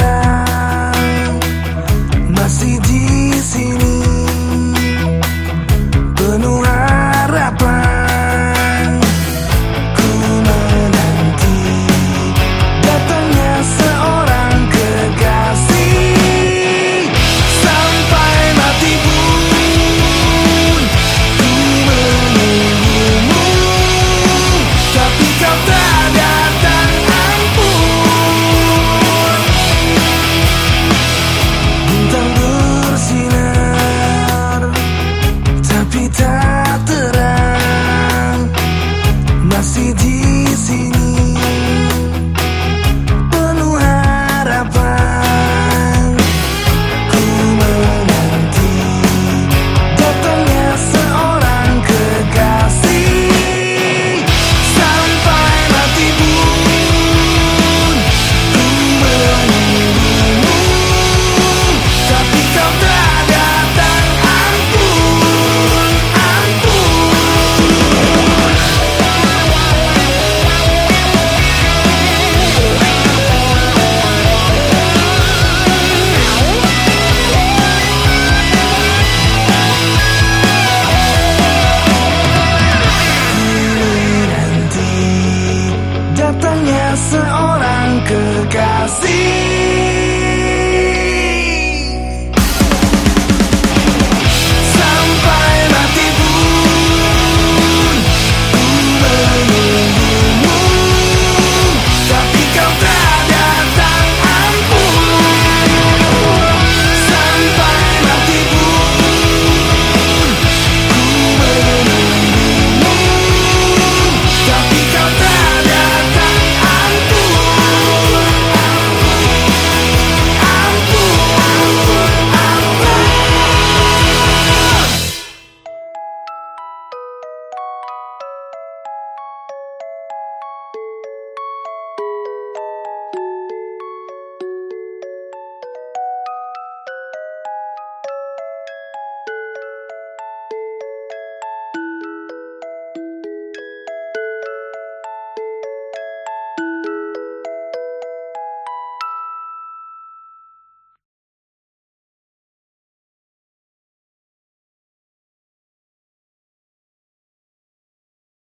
around. सीधी सी नींद seorang kekasih.